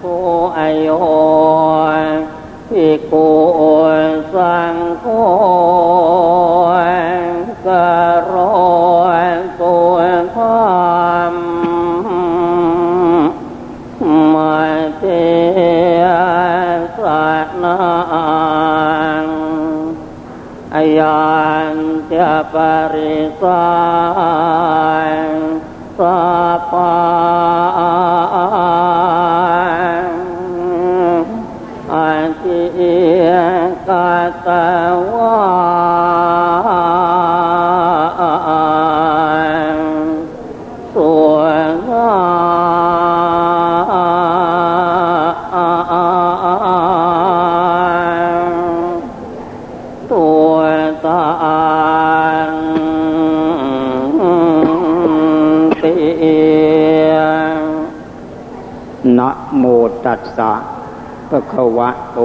ภูอายุภิกขุสังโฆกโรสุธรรมมาเทสนาอายันจะปริสา ภะคะวะโต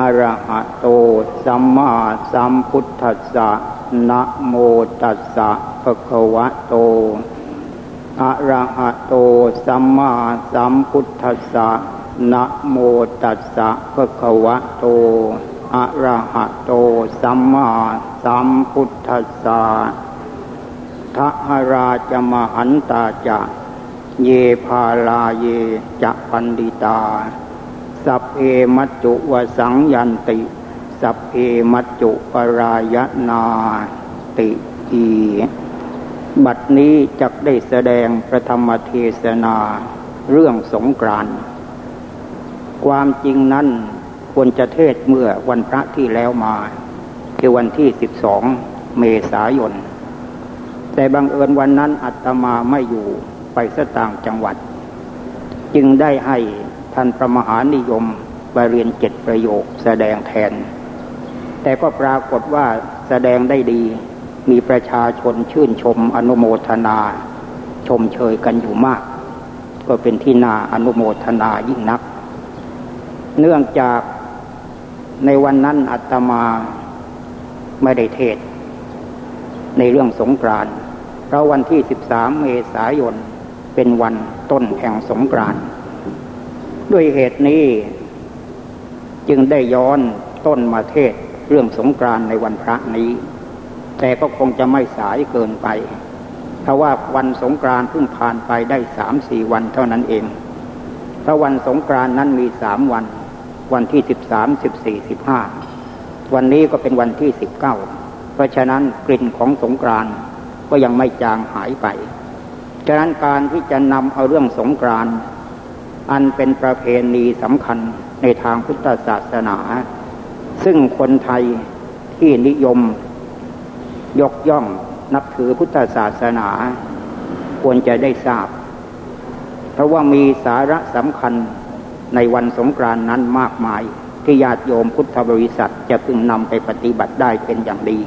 อะระหะโต สัมมาสัมพุทธัสสะนะโมตัสสะภะคะวะโตอะระหะโต สัมมาสัมพุทธัสสะนะโมตัสสะภะคะวะโตอะระหะโต สัมมาสัมพุทธัสสะทหราชมหันตาจะ เยพาลาเยจะปันดิตา สัพเพมัจจุวสังยันติ สัพเพมัจจุปรายนาติอีบัดนี้จักได้แสดงประธรรมเทศนาเรื่องสงกรานต์ความจริงนั้นควรจะเทศเมื่อวันพระที่แล้วมา คือวันที่12เมษายน แต่บังเอิญวันนั้นอาตมาไม่อยู่ไปสต่างจังหวัด จึงได้ให้ ท่านพระมหานิยมไปเรียนเจ็ดประโยคแสดงแทน แต่ก็ปรากฏว่าแสดงได้ดี มีประชาชนชื่นชมอนุโมทนา ชมเชยกันอยู่มาก ก็เป็นที่นาอนุโมทนายิ่งนัก เนื่องจากในวันนั้นอาตมาไม่ได้เทศ ในเรื่องสงกรานต์เพราะวันที่ 13 เมษายนเป็นวันต้นแห่งสงกรานต์ ด้วยเหตุนี้ จึงได้ย้อนต้นมาเทศเรื่องสงกรานในวันพระนี้ แต่ก็คงจะไม่สายเกินไป เพราะว่าวันสงกรานเพิ่งผ่านไปได้สามสี่วันเท่านั้นเองเพราะวันสงกรานนั้นมีสามวัน วันที่สิบสามสิบสี่สิบห้าวันนี้ก็เป็นวันที่สิบเก้าเพราะฉะนั้นกลิ่นของสงกรานก็ยังไม่จางหายไปฉะนั้นการที่จะนำเอาเรื่องสงกราน อันเป็นประเพณีสำคัญในทางพุทธศาสนา ซึ่งคนไทยที่นิยม ยกย่องนับถือพุทธศาสนา ควรจะได้ทราบ เพราะว่ามีสาระสำคัญในวันสงกรานต์นั้นมากมาย ที่ญาติโยมพุทธบริษัทจะพึงนำไปปฏิบัติได้เป็นอย่างดี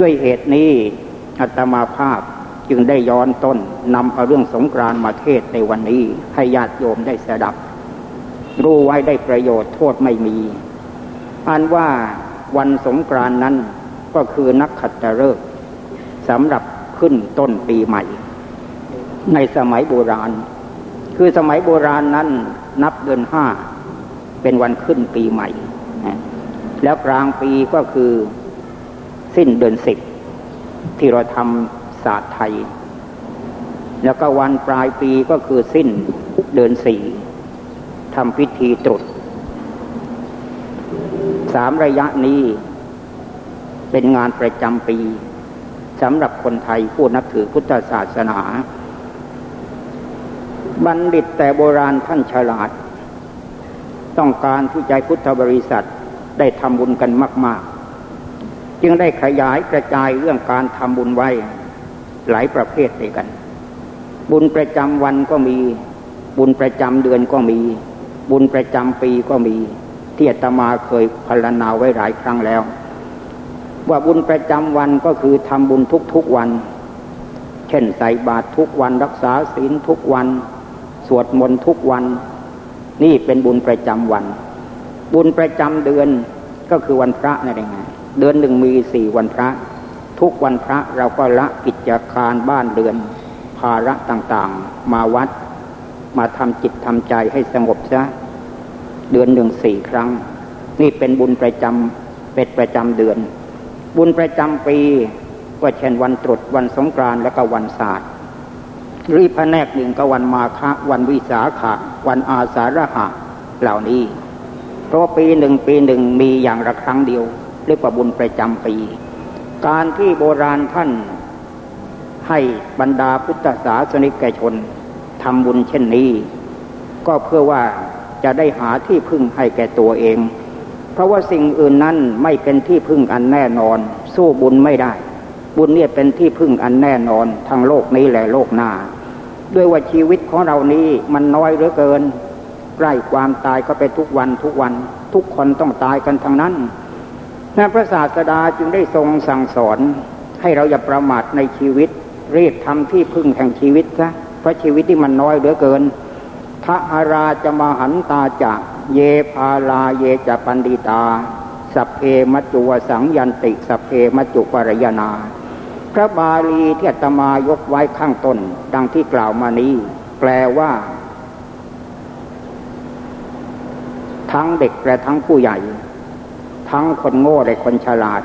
ด้วยเหตุนี้อัตมาภาพ จึงได้ย้อนต้นนำเอาเรื่องสงกรานต์มาเทศในวันนี้ ให้ญาติโยมได้สดับ รู้ไว้ได้ประโยชน์โทษไม่มีอันว่าวันสงกรานต์นั้นก็คือนักขัตฤกษ์สำหรับขึ้นต้นปีใหม่ ในสมัยโบราณ คือสมัยโบราณนั้นนับเดือนห้าเป็นวันขึ้นปีใหม่ แล้วกลางปีก็คือสิ้นเดือนสิบที่เราทำ ศาสตร์ไทย แล้วก็วันปลายปีก็คือสิ้นเดือนสี่ทำพิธีตรุษสามระยะนี้เป็นงานประจำปีสำหรับคนไทยผู้นับถือพุทธศาสนา บัณฑิตแต่โบราณท่านฉลาด ต้องการที่ใจพุทธบริษัทได้ทำบุญกันมาก ๆ จึงได้ขยายกระจายเรื่องการทำบุญไว้ หลายประเภทด้วยกัน บุญประจำวันก็มี บุญประจำเดือนก็มี บุญประจำปีก็มี ที่อาตมาเคยพรรณนาไว้หลายครั้งแล้ว ว่าบุญประจำวันก็คือทำบุญทุกๆวัน เช่นใส่บาตรทุกวันรักษาศีลทุกวัน สวดมนต์ทุกวัน นี่เป็นบุญประจำวัน บุญประจำเดือนก็คือวันพระนั่นเองเดือนหนึ่งมีสี่วันพระ ทุกวันพระเราก็ละกิจการบ้านเรือน ภาระต่างๆ มาวัด มาทำจิตทำใจให้สงบซะเดือนหนึ่งสี่ครั้ง นี่เป็นบุญประจำเป็นประจำเดือน บุญประจำปีก็เช่นวันตรุษวันสงกรานต์และก็วันศาสตร์รีพแนกหนึ่งก็วันมาฆะวันวิสาขะ วันอาสาฬหะเหล่านี้ เพราะปีหนึ่งปีหนึ่งมีอย่างละครั้งเดียว เรียกว่าบุญประจำปี การที่โบราณท่านให้บรรดาพุทธศาสนิกชนทำบุญเช่นนี้ ก็เพื่อว่าจะได้หาที่พึ่งให้แก่ตัวเอง เพราะว่าสิ่งอื่นนั้นไม่เป็นที่พึ่งอันแน่นอน สู้บุญไม่ได้ บุญเนี่ยเป็นที่พึ่งอันแน่นอนทั้งโลกนี้และโลกหน้า ด้วยว่าชีวิตของเรานี้มันน้อยเหลือเกิน ใกล้ความตายก็ไปทุกวันทุกวัน ทุกคนต้องตายกันทั้งนั้น นั่นพระศาสดาจึงได้ทรงสั่งสอน ให้เราอย่าประมาทในชีวิต รีบทำที่พึ่งแห่งชีวิตซะเพราะชีวิตที่มันน้อยเหลือเกินทะอาราจะมาหันตาจะเยพาลาเยจะปันดิตา สัพเพมจุวสังยันติ สัพเพมจจุปรยนา พระบาลีที่อาตมายกไว้ข้างต้น ดังที่กล่าวมานี้ แปลว่า ทั้งเด็กและทั้งผู้ใหญ่ ทั้งคนโง่และคนฉลาด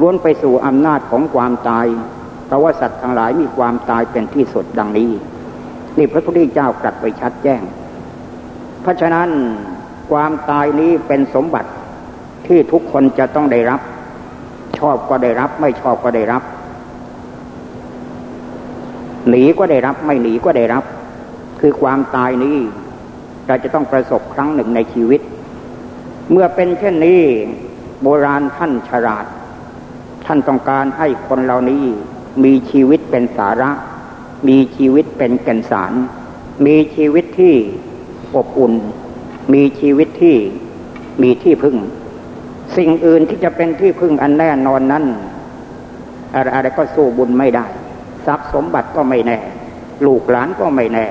ล้วนไปสู่อำนาจของความตายเพราะว่าสัตว์ทั้งหลายมีความตายเป็นที่สุดดังนี้ นี่พระพุทธเจ้าตรัสไว้ชัดแจ้ง เพราะฉะนั้นความตายนี้เป็นสมบัติที่ทุกคนจะต้องได้รับ ชอบก็ได้รับ ไม่ชอบก็ได้รับ หนีก็ได้รับ ไม่หนีก็ได้รับ คือความตายนี้เราจะต้องประสบครั้งหนึ่งในชีวิต เมื่อเป็นเช่นนี้ โบราณท่านฉลาด ท่านต้องการให้คนเหล่านี้มีชีวิตเป็นสาระ มีชีวิตเป็นแก่นสาร มีชีวิตที่อบอุ่น มีชีวิตที่มีที่พึ่ง สิ่งอื่นที่จะเป็นที่พึ่งอันแน่นอนนั้นอะไรอะไรก็สู้บุญไม่ได้ ทรัพย์สมบัติก็ไม่แน่ ลูกหลานก็ไม่แน่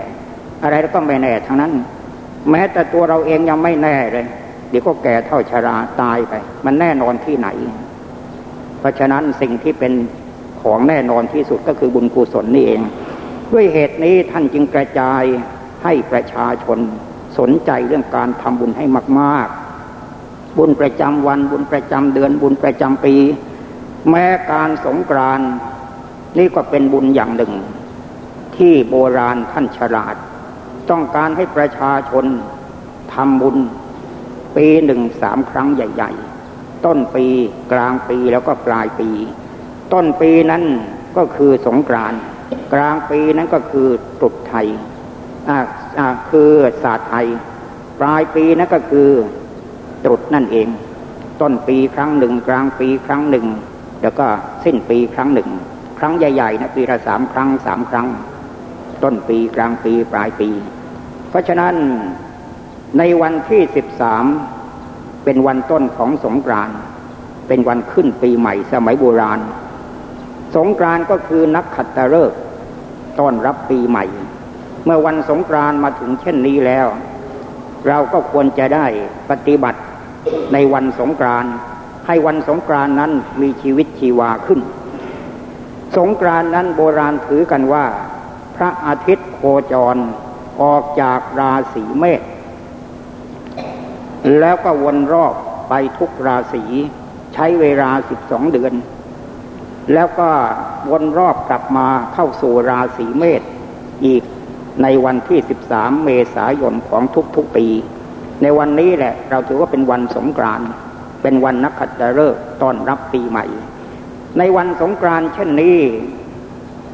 อะไรก็ไม่แน่ทั้งนั้น แม้แต่ตัวเราเองยังไม่แน่เลย เดี๋ยวก็แก่เท่าชราตายไป มันแน่นอนที่ไหน เพราะฉะนั้นสิ่งที่เป็นของแน่นอนที่สุดก็คือบุญกุศลนี่เอง ด้วยเหตุนี้ท่านจึงกระจายให้ประชาชนสนใจเรื่องการทำบุญให้มาก ๆ บุญประจำวันบุญประจำเดือนบุญประจำปี แม้การสงกรานนี่ก็เป็นบุญอย่างหนึ่ง ที่โบราณท่านฉลาด ต้องการให้ประชาชนทำบุญ ปีหนึ่งสามครั้งใหญ่ ๆ ต้นปีกลางปีแล้วก็ปลายปี ต้นปีนั้นก็คือสงกรานต์กลางปีนั้นก็คือตรุษไทยอ่าอ่าคือศาสตร์ไทย ปลายปีนั้นก็คือตรุษนั่นเอง ต้นปีครั้งหนึ่ง กลางปีครั้งหนึ่ง แล้วก็สิ้นปีครั้งหนึ่ง ครั้งใหญ่ๆนะปีละสามครั้งสามครั้ง ต้นปีกลางปีปลายปี เพราะฉะนั้น ในวันที่สิบสามเป็นวันต้นของสงกรานต์เป็นวันขึ้นปีใหม่สมัยโบราณ สงกรานก็คือนักขัตฤกษ์ต้อนรับปีใหม่ เมื่อวันสงกรานมาถึงเช่นนี้แล้ว เราก็ควรจะได้ปฏิบัติในวันสงกรานให้วันสงกรานนั้นมีชีวิตชีวาขึ้น สงกรานนั้นโบราณถือกันว่า พระอาทิตย์โคจรออกจากราศีเมษ แล้วก็วนรอบไปทุกราศีใช้เวลาสิบสองเดือน แล้วก็วนรอบกลับมาเข้าสู่ราศีเมษอีกในวันที่13เมษายนของทุกๆปี ในวันนี้แหละเราถือว่าเป็นวันสงกรานต์เป็นวันนักขัตฤกษ์ต้อนรับปีใหม่ ในวันสงกรานต์เช่นนี้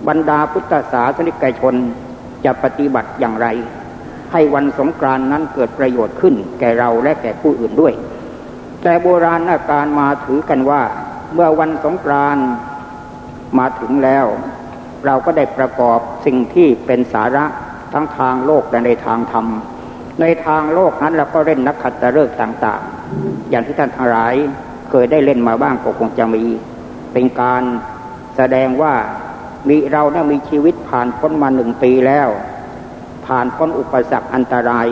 บรรดาพุทธศาสนิกชนจะปฏิบัติอย่างไร ให้วันสงกรานนั้นเกิดประโยชน์ขึ้น แก่เราและแก่ผู้อื่นด้วย แต่โบราณอาการมาถือกันว่า เมื่อวันสงกรานมาถึงแล้ว เราก็ได้ประกอบสิ่งที่เป็นสาระทั้งทางโลกและในทางธรรม ในทางโลกนั้นเราก็เล่นนักขัตฤกษ์ต่างๆ อย่างที่ท่านทั้งหลายเคยได้เล่นมาบ้างก็คงจะมี เป็นการแสดงว่ามีเราเนี่ยมีชีวิตผ่านพ้นมาหนึ่งปีแล้ว ผ่านพ้นอุปสรรคอันตราย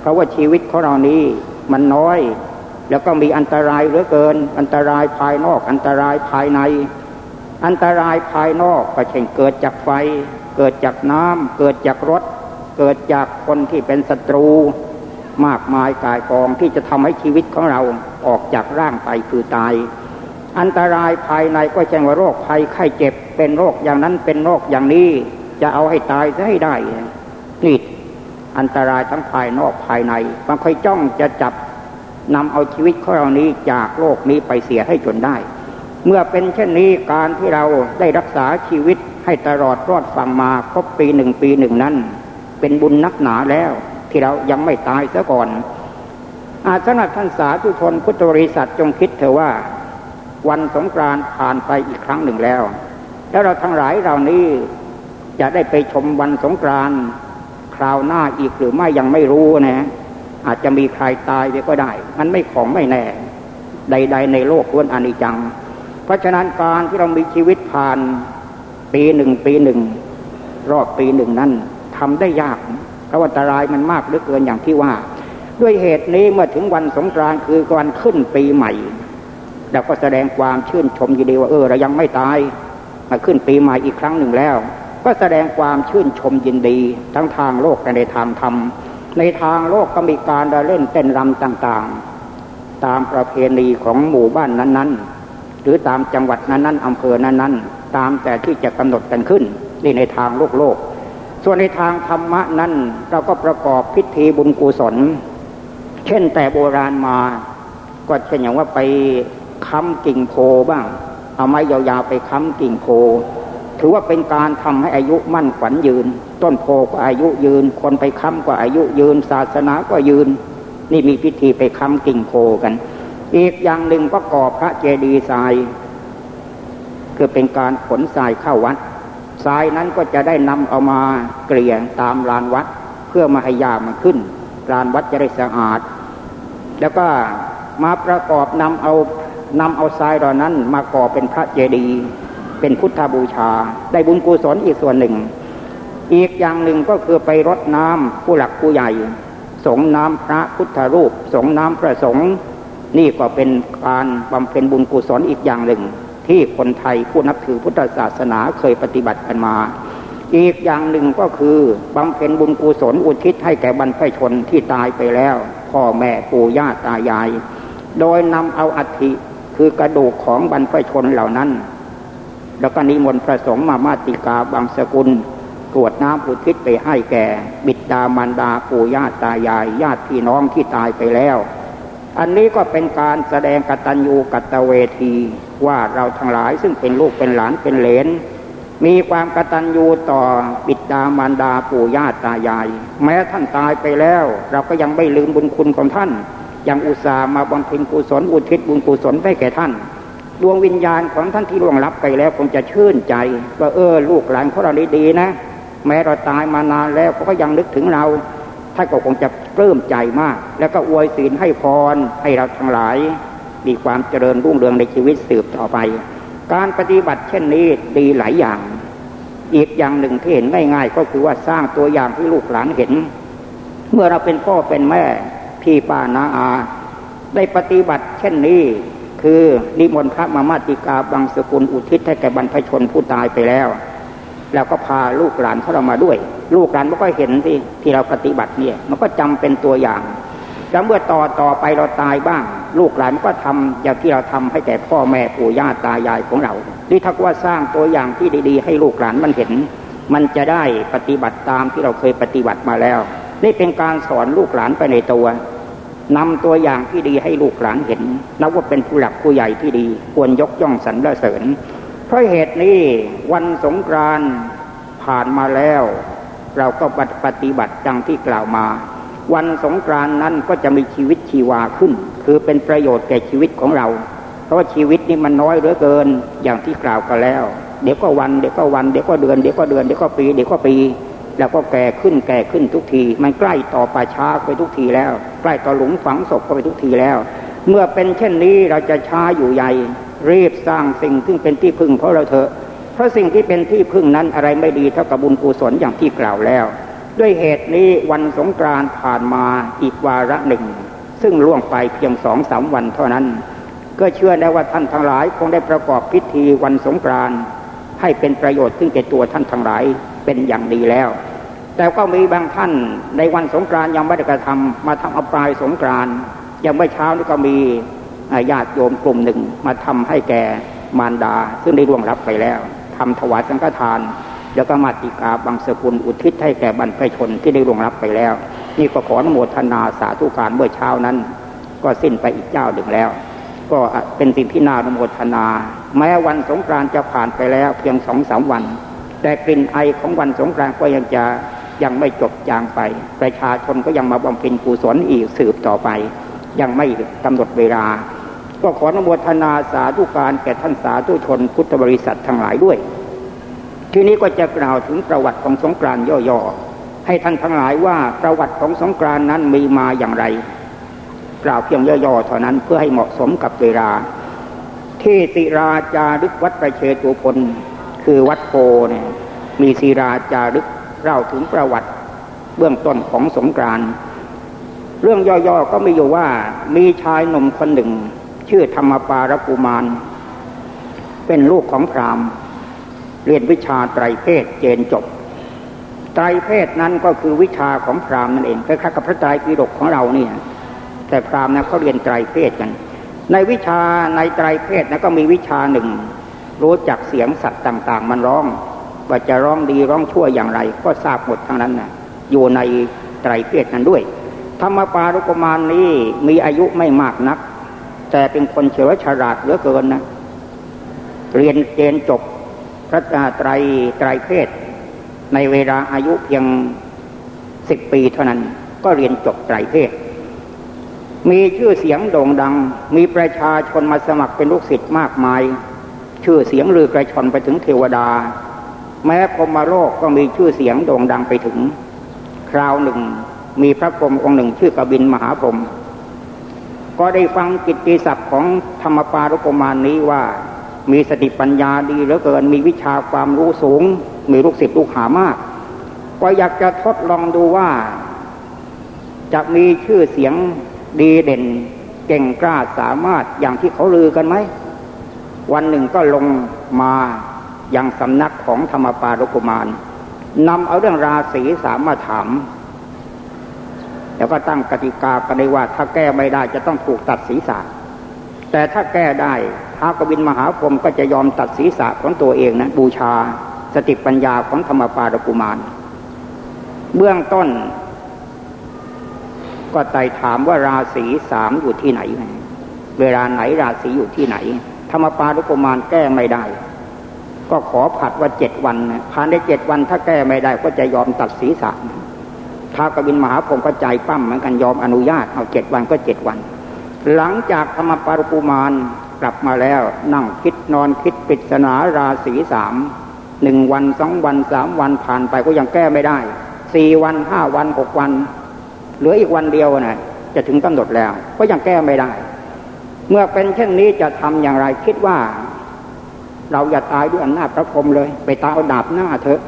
เพราะว่าชีวิตของเรานี้มันน้อย แล้วก็มีอันตรายเหลือเกิน อันตรายภายนอก อันตรายภายใน อันตรายภายนอกก็เช่นเกิดจากไฟ เกิดจากน้ำเกิดจากรถ เกิดจากคนที่เป็นศัตรู มากมายกายกองที่จะทำให้ชีวิตของเราออกจากร่างไปคือตายอันตรายภายในก็เช่นว่าโรคภัยไข้เจ็บ เป็นโรคอย่างนั้นเป็นโรคอย่างนี้ จะเอาให้ตายจะให้ได้ อันตรายทั้งภายนอกภายในบางคนจ้องจะจับนำเอาชีวิตของเรานี้จากโลกนี้ไปเสียให้จนได้ เมื่อเป็นเช่นนี้การที่เราได้รักษาชีวิตให้ตลอดรอดฟังมาครบปีหนึ่งปีหนึ่งนั้น เป็นบุญนักหนาแล้ว ที่เรายังไม่ตายซะก่อน อาสนะท่านสาธุชนพุทธบริษัทจงคิดเถอะว่า วันสงกรานต์ผ่านไปอีกครั้งหนึ่งแล้ว แล้วเราทั้งหลายเหล่านี้จะได้ไปชมวันสงกรานต์ คราวหน้าอีกหรือไม่ยังไม่รู้นะ อาจจะมีใครตายไปก็ได้ มันไม่ของไม่แน่ ใด ๆ ในโลกล้วนอนิจจัง เพราะฉะนั้นการที่เรามีชีวิตผ่านปีหนึ่งปีหนึ่ง รอบปีหนึ่งนั้นทำได้ยากเพราะอันตรายมันมากเหลือเกินอย่างที่ว่า ด้วยเหตุนี้เมื่อถึงวันสงกรานต์คือวันขึ้นปีใหม่เราก็แสดงความชื่นชมยินดีว่าเออเรายังไม่ตายมาขึ้นปีใหม่อีกครั้งหนึ่งแล้ว ก็แสดงความชื่นชมยินดี ทั้งทางโลกและในทางธรรม ในทางโลกก็มีการเล่นเต้นรำต่างๆ ตามประเพณีของหมู่บ้านนั้นๆ หรือตามจังหวัดนั้นๆอำเภอนั้นๆ ตามแต่ที่จะกำหนดกันขึ้นนี่ในทางโลกโลก ส่วนในทางธรรมะนั้นเราก็ประกอบพิธีบุญกุศล เช่นแต่โบราณมาก็เช่นอย่างว่าไปค้ำกิ่งโพบ้าง เอาไม้ยาวๆไปค้ำกิ่งโพ ถือว่าเป็นการทำให้อายุมั่นขวัญยืน ต้นโพก็อายุยืน คนไปค้ำก็อายุยืน ศาสนาก็ยืน นี่มีพิธีไปค้ำกิ่งโพกัน อีกอย่างหนึ่งก็ก่อพระเจดีย์ทรายคือเป็นการขนทรายเข้าวัดทรายนั้นก็จะได้นำเอามาเกลี่ยตามลานวัด เพื่อมาให้ยามันขึ้นลานวัดจะได้สะอาด แล้วก็มาประกอบนำเอานำเอาทรายเหล่านั้นมาก่อเป็นพระเจดีย์ เป็นพุทธบูชา ได้บุญกุศลอีกส่วนหนึ่ง อีกอย่างหนึ่งก็คือไปรดน้ำผู้หลักผู้ใหญ่ สงน้ำพระพุทธรูป สงน้ำพระสงฆ์นี่ก็เป็นการบำเพ็ญบุญกุศลอีกอย่างหนึ่ง ที่คนไทยผู้นับถือพุทธศาสนาเคยปฏิบัติกันมา อีกอย่างหนึ่งก็คือบำเพ็ญบุญกุศลอุทิศให้แก่บรรพชนที่ตายไปแล้ว พ่อแม่ปู่ย่าตายาย โดยนำเอาอัฐิคือกระดูกของบรรพชนเหล่านั้น แล้วก็นิมนต์พระสงฆ์มามาติกาบางสกุลกรวดน้ำอุทิศไปให้แก่ บิดามารดาปู่ย่าตายายญาติพี่น้องที่ตายไปแล้ว อันนี้ก็เป็นการแสดงกตัญญูกตเวที ว่าเราทั้งหลายซึ่งเป็นลูกเป็นหลานเป็นเหลน มีความกตัญญูต่อบิดามารดาปู่ย่าตายาย แม้ท่านตายไปแล้ว เราก็ยังไม่ลืมบุญคุณของท่าน ยังอุตส่าห์มาบำเพ็ญกุศลอุทิศบุญกุศลให้แก่ท่าน ดวงวิญญาณของท่านที่ล่วงลับไปแล้วคงจะชื่นใจว่าเออ ลูกหลานของเราดีๆนะ แม้เราตายมานานแล้วเขาก็ยังนึกถึงเราท่านก็คงจะปลื้มใจมาก แล้วก็อวยศีลให้พรให้เราทั้งหลาย มีความเจริญรุ่งเรืองในชีวิตสืบต่อไป การปฏิบัติเช่นนี้ดีหลายอย่าง อีกอย่างหนึ่งที่เห็นง่ายๆ ก็คือว่าสร้างตัวอย่างที่ลูกหลานเห็น เมื่อเราเป็นพ่อเป็นแม่พี่ป้านาอา ได้ปฏิบัติเช่นนี้ คือนิมนต์พระมามาติกาบางสกุลอุทิศให้แก่บรรพชนผู้ตายไปแล้ว แล้วก็พาลูกหลานเขาเรามาด้วย ลูกหลานมันก็เห็นที่ที่เราปฏิบัติเนี่ยมันก็จำเป็นตัวอย่างแล้วเมื่อต่อต่อไปเราตายบ้าง ลูกหลานก็ทำอย่างที่เราทำให้แก่พ่อแม่ปู่ย่าตายายของเราที่ทักว่าสร้างตัวอย่างที่ดีๆ ให้ลูกหลานมันเห็น มันจะได้ปฏิบัติตามที่เราเคยปฏิบัติมาแล้ว นี่เป็นการสอนลูกหลานไปในตัว นำตัวอย่างที่ดีให้ลูกหลานเห็นนับว่าเป็นผู้หลักผู้ใหญ่ที่ดี ควรยกย่องสรรเสริญ เพราะเหตุนี้วันสงกรานต์ผ่านมาแล้ว เราก็ปฏิบัติดังที่กล่าวมา วันสงกรานต์นั้นก็จะมีชีวิตชีวาขึ้น คือเป็นประโยชน์แก่ชีวิตของเรา เพราะว่าชีวิตนี้มันน้อยเหลือเกินอย่างที่กล่าวกันแล้ว เดี๋ยวก็วันเดี๋ยวก็วันเดี๋ยวก็เดือนเดี๋ยวก็เดือนเดี๋ยวก็ปีเดี๋ยวก็ปี แล้วก็แก่ขึ้นแก่ขึ้นทุกที มันใกล้ต่อป่าช้าไปทุกทีแล้ว ใกล้ต่อหลุมฝังศพไปทุกทีแล้ว เมื่อเป็นเช่นนี้เราจะช้าอยู่ใหญ่ รีบสร้างสิ่งที่งเป็นที่พึ่งเพราะเราเถอะ เพราะสิ่งที่เป็นที่พึ่งนั้นอะไรไม่ดีเท่ากับบุญกุศลอย่างที่กล่าวแล้ว ด้วยเหตุนี้วันสงกรานต์ผ่านมาอีกวาระหนึ่ง ซึ่งล่วงไปเพียงสองสามวันเท่านั้น ก็เชื่อได้ว่าท่านทั้งหลายคงได้ประกอบพิธีวันสงกรานต์ให้เป็นประโยชน์ซึ่งแก่ตัวท่านทั้งหลาย เป็นอย่างดีแล้ว แต่ก็มีบางท่านในวันสงกรานยังไม่ได้กระทำมาทำอปลายสงกรานยังไม่เช้านี่ก็มีญาติโยมกลุ่มหนึ่งมาทำให้แก่มารดา ซึ่งได้ร่วงรับไปแล้วทำถวายสังฆทาน แล้วก็มาติกาบางสกุลอุทิศให้แก่บรรพชนที่ได้ร่วงรับไปแล้ว นี่ก็ขออนุโมทนาสาธุการเมื่อเช้านั้น ก็สิ้นไปอีกเจ้าหนึ่งแล้ว ก็เป็นสิ่งที่น่าอนุโมทนา แม้วันสงกรานต์จะผ่านไปแล้ว เพียงสองสามวัน แต่กลิ่นไอของวันสงกรานต์ก็ยังจะยังไม่จบจางไป ประชาชนก็ยังมาบำเพ็ญกุศลอีกสืบต่อไป ยังไม่กำหนดเวลา ก็ขออนุโมทนาสาธุการแก่ท่านสาธุชนพุทธบริษัททั้งหลายด้วย ทีนี้ก็จะกล่าวถึงประวัติของสงกรานต์ย่อๆให้ท่านทั้งหลายว่าประวัติของสงกรานต์นั้นมีมาอย่างไรกล่าวเพียงย่อๆเท่านั้นเพื่อให้เหมาะสมกับเวลา ที่ศิราจารึกวัดประเชตุพล คือวัดโพเนี่ยมีศิราจารึกเล่าถึงประวัติเบื้องต้นของสงกรานเรื่องย่อๆก็มีอยู่ว่ามีชายหนุ่มคนหนึ่ง ชื่อธรรมปารกุมาร เป็นลูกของพราหมณ์เรียนวิชาไตรเพศเจนจบ ไตรเพศนั้นก็คือวิชาของพราหมณ์นั่นเองคล้ายๆกับพระไตรปิฎกของเราเนี่ยแต่พราหมณ์นะเขาเรียนไตรเพศกัน ในวิชาในไตรเพศนะก็มีวิชาหนึ่ง รู้จักเสียงสัตว์ต่าง ๆ มันร้องว่าจะร้องดีร้องชั่วอย่างไร ก็ทราบหมดทั้งนั้นนะอยู่ในไตรเพศนั้นด้วย ธรรมปารุกมานนี้มีอายุไม่มากนัก แต่เป็นคนเฉลียวฉลาดเหลือเกินนะ เรียนเจนจบพระไตรไตรเพศในเวลาอายุเพียงสิบปีเท่านั้นก็เรียนจบไตรเพศ มีชื่อเสียงโด่งดัง มีประชาชนมาสมัครเป็นลูกศิษย์มากมาย ชื่อเสียงลือกระชอนไปถึงเทวดา แม้พรมโลกก็มีชื่อเสียงโด่งดังไปถึง คราวหนึ่งมีพระพรหมองค์หนึ่งชื่อกบินมหาพรหมก็ได้ฟังกิตติศัพท์ของธรรมปารุกมานนี้ว่า มีสติปัญญาดีเหลือเกินมีวิชาความรู้สูง มีลูกศิษย์ลูกหามาก ก็อยากจะทดลองดูว่า จะมีชื่อเสียงดีเด่น เก่งกล้าสามารถอย่างที่เขาลือกันไหม วันหนึ่งก็ลงมายังสำนักของธรรมปารกุมารนำเอาเรื่องราศีสามมาถาม แล้วก็ตั้งกติกากันเลยว่า ถ้าแก้ไม่ได้จะต้องถูกตัดศีรษะ แต่ถ้าแก้ได้ท้าวกบินมหาพรหมก็จะยอมตัดศีรษะของตัวเองนะบูชาสติปัญญาของธรรมปารกุมาร เบื้องต้น ก็ไต่ถามว่าราศีสามอยู่ที่ไหน เวลาไหนราศีอยู่ที่ไหน ธรรมปารุกุมารแก้ไม่ได้ ก็ขอผัดว่าเจ็ดวันภายในเจ็ดวันถ้าแก้ไม่ได้ก็จะยอมตัดศีรษะท้าวกบินมหาพงศ์ก็ใจปั้มเหมือนกันยอมอนุญาตเอาเจ็ดวันก็เจ็ดวัน หลังจากธรรมปารุกุมารกลับมาแล้วนั่งคิดนอนคิดปริศนาราศีสามหนึ่งวันสองวันสามวันผ่านไปก็ยังแก้ไม่ได้สี่วันห้าวันหกวัน เหลืออีกวันเดียวนะจะถึงกำหนดแล้ว ก็ยังแก้ไม่ได้ เมื่อเป็นเช่นนี้จะทำอย่างไรคิดว่า เราอย่าตายด้วยอำนาจพระพรหมเลย ไปตายเอาดาบหน้าเถอะ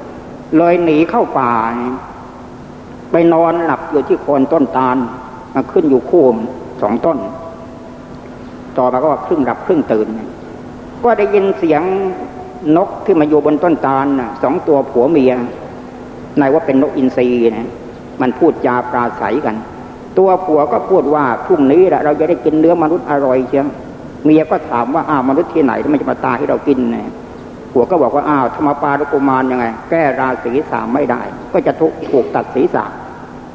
เลยหนีเข้าป่า ไปนอนหลับอยู่ที่โคนต้นตาลมาขึ้นอยู่คู่สองต้น ต่อมาก็ครึ่งหลับครึ่งตื่น ก็ได้ยินเสียงนกที่มาอยู่บนต้นตาลสองตัวผัวเมียนายว่าเป็นนกอินทรีนะมันพูดจาปราศัยกัน ตัวผัวก็พูดว่าพรุ่งนี้ละเราจะได้กินเนื้อมนุษย์อร่อยเชียวเมียก็ถามว่าอ้าวมนุษย์ที่ไหนที่มันจะมาตายให้เรากินเนี่ยผัวก็บอกว่าอ้าวธรรมปารุกุมารยังไง แก้ราศีสามไม่ได้ ก็จะถูกถูกตัดศีรษะ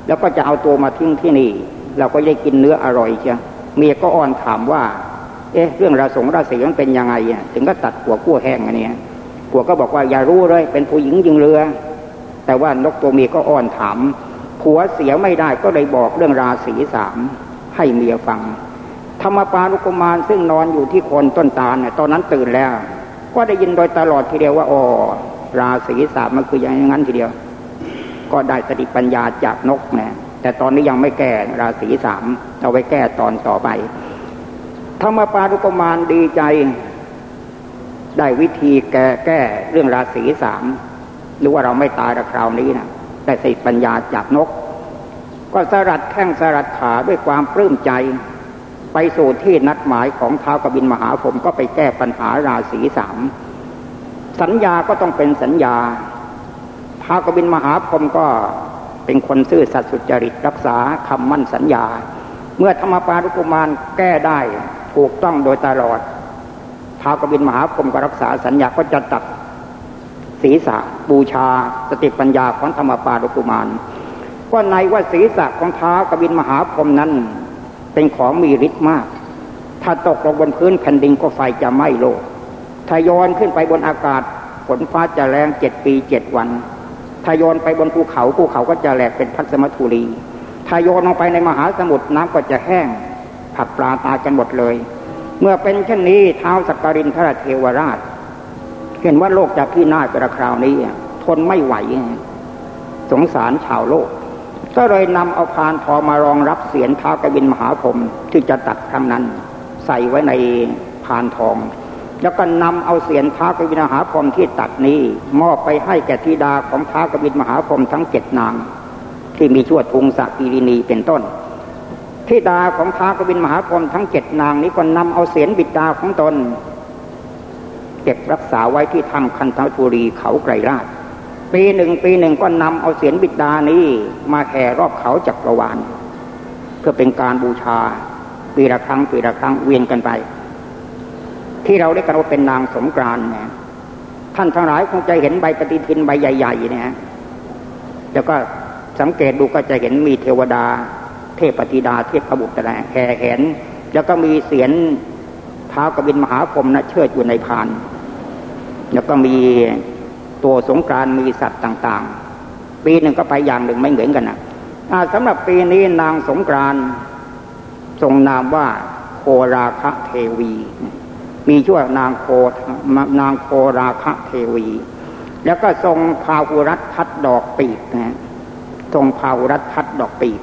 แล้วก็จะเอาตัวมาทิ้งที่นี่ เราก็ได้กินเนื้ออร่อยเชียวเมียก็อ่อนถามว่า เอ๊ะ เรื่องราสงราศีมันเป็นยังไงอะถึงก็ตัดหัวกู้แห้งอันนี้ผัวก็บอกว่าอย่ารู้เลยเป็นผู้หญิงยิงเรือ แต่ว่านกตัวเมียก็อ่อนถาม ผัวเสียไม่ได้ก็เลยบอกเรื่องราศีสามให้เมียฟัง ธรรมปาลุกุมารซึ่งนอนอยู่ที่คนต้นตาลเนี่ยตอนนั้นตื่นแล้ว ก็ได้ยินโดยตลอดทีเดียวว่าอ๋อราศีสามมันคืออย่างนั้นทีเดียว ก็ได้สติปัญญาจากนกเนี่ยแต่ตอนนี้ยังไม่แก้ราศีสามเอาไว้แก้ตอนต่อไป ธรรมปาลุกุมารดีใจ ได้วิธีแก้แก้เรื่องราศีสามหรือว่าเราไม่ตายในคราวนี้นะ แต่สติปัญญาจากนก ก็สลัดแข้งสลัดขาด้วยความปลื้มใจ ไปสู่ที่นัดหมายของท้าวกบินมหาผมก็ไปแก้ปัญหาราศีสามสัญญาก็ต้องเป็นสัญญาท้าวกบินมหาพรหมก็เป็นคนซื่อสัตย์สุจริตรักษาคำมั่นสัญญา เมื่อธรรมปารุกุมารแก้ได้ถูกต้องโดยตลอดท้าวกบินมหาพรหมก็รักษาสัญญาก็จะตัด ศีรษะบูชา สติปัญญาของธรรมปารุกุมารก็ในว่าศีรษะของท้าวกบินมหาพรหมนั้น เป็นของมีฤทธิ์มาก ถ้าตกลงบนพื้นแผ่นดินก็ไฟจะไหม้โลกถ้าโยนขึ้นไปบนอากาศฝนฟ้าจะแรงเจ็ดปีเจ็ดวันถ้าโยนไปบนภูเขาภูเขาก็จะแหลกเป็นพัสมทุรีถ้าโยนลงไปในมหาสมุทรน้ำก็จะแห้งผัดปลาตายกันหมดเลย เมื่อเป็นเช่นนี้เท้าสักการินทรเทวราช เห็นว่าโลกจะพินาศไปคราวนี้ทนไม่ไหว สงสารชาวโลก ก็เลยนำเอาพานทองมารองรับเสียนท้ากบินมหาพรหมที่จะตัดครั้งนั้น ใส่ไว้ในพานทอง แล้วก็นำเอาเสียนท้ากบินมหาพรหมที่ตัดนี้ มอบไปให้แก่ธิดาของท้ากบินมหาพรหมทั้งเจ็ดนาง ที่มีชวดทุงสักดิรินีเป็นต้นธิดาของท้ากบินมหาพรหมทั้งเจ็ดนางนี้ก็นำเอาเสียนบิดาของตน เก็บรักษาไว้ที่ถ้ำคันธทุรีเขาไกรราช ปีหนึ่งปีหนึ่งก็นำเอาเสียนบิดานี้มาแห่รอบเขาจักรวาลเพื่อเป็นการบูชา ปีละครั้งปีละครั้งเวียนกันไป ที่เราได้กันว่าเป็นนางสงกรานเนี่ยท่านทั้งหลายคงจะเห็นใบปฏิทินใบใหญ่ๆเนี่ยแล้วก็สังเกตดูก็จะเห็นมีเทวดา เทพปฏิดาเทพบุตรอะไรแห่เห็นแล้วก็มีเสียนเท้ากบินมหาพรมนะเชิดอยู่ในพาน แล้วก็มีตัวสงกรานมีสัตว์ต่างๆ ปีหนึ่งก็ไปอย่างหนึ่งไม่เหมือนกันนะสำหรับปีนี้นางสงกรานทรงนามว่าโคราคะเทวี มีชื่อนางโคนางโคราคะเทวี แล้วก็ทรงพาหุรัตทัดดอกปีกนะทรงพาหุรัตทัดดอกปีก